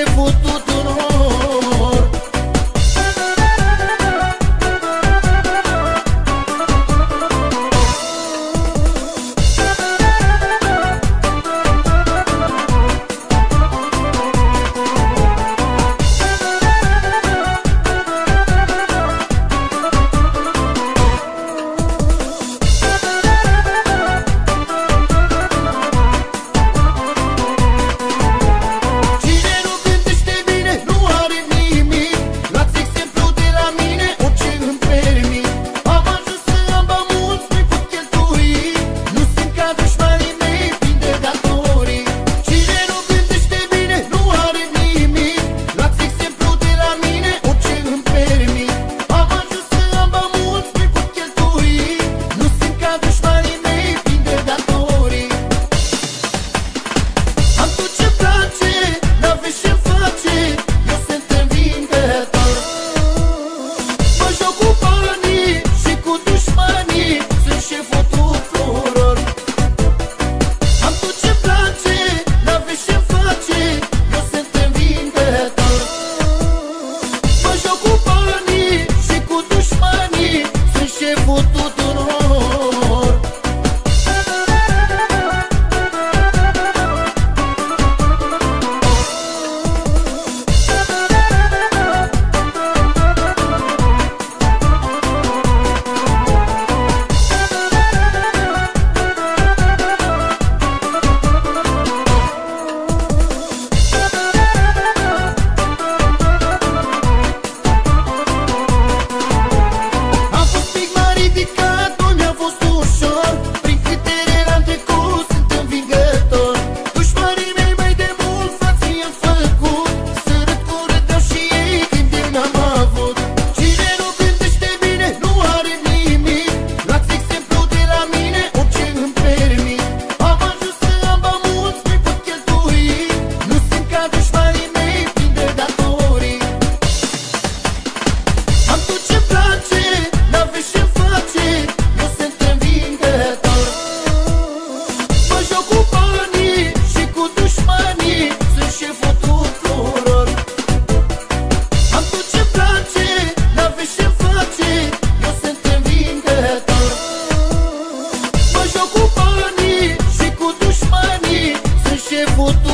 șeful tuturor Mă joc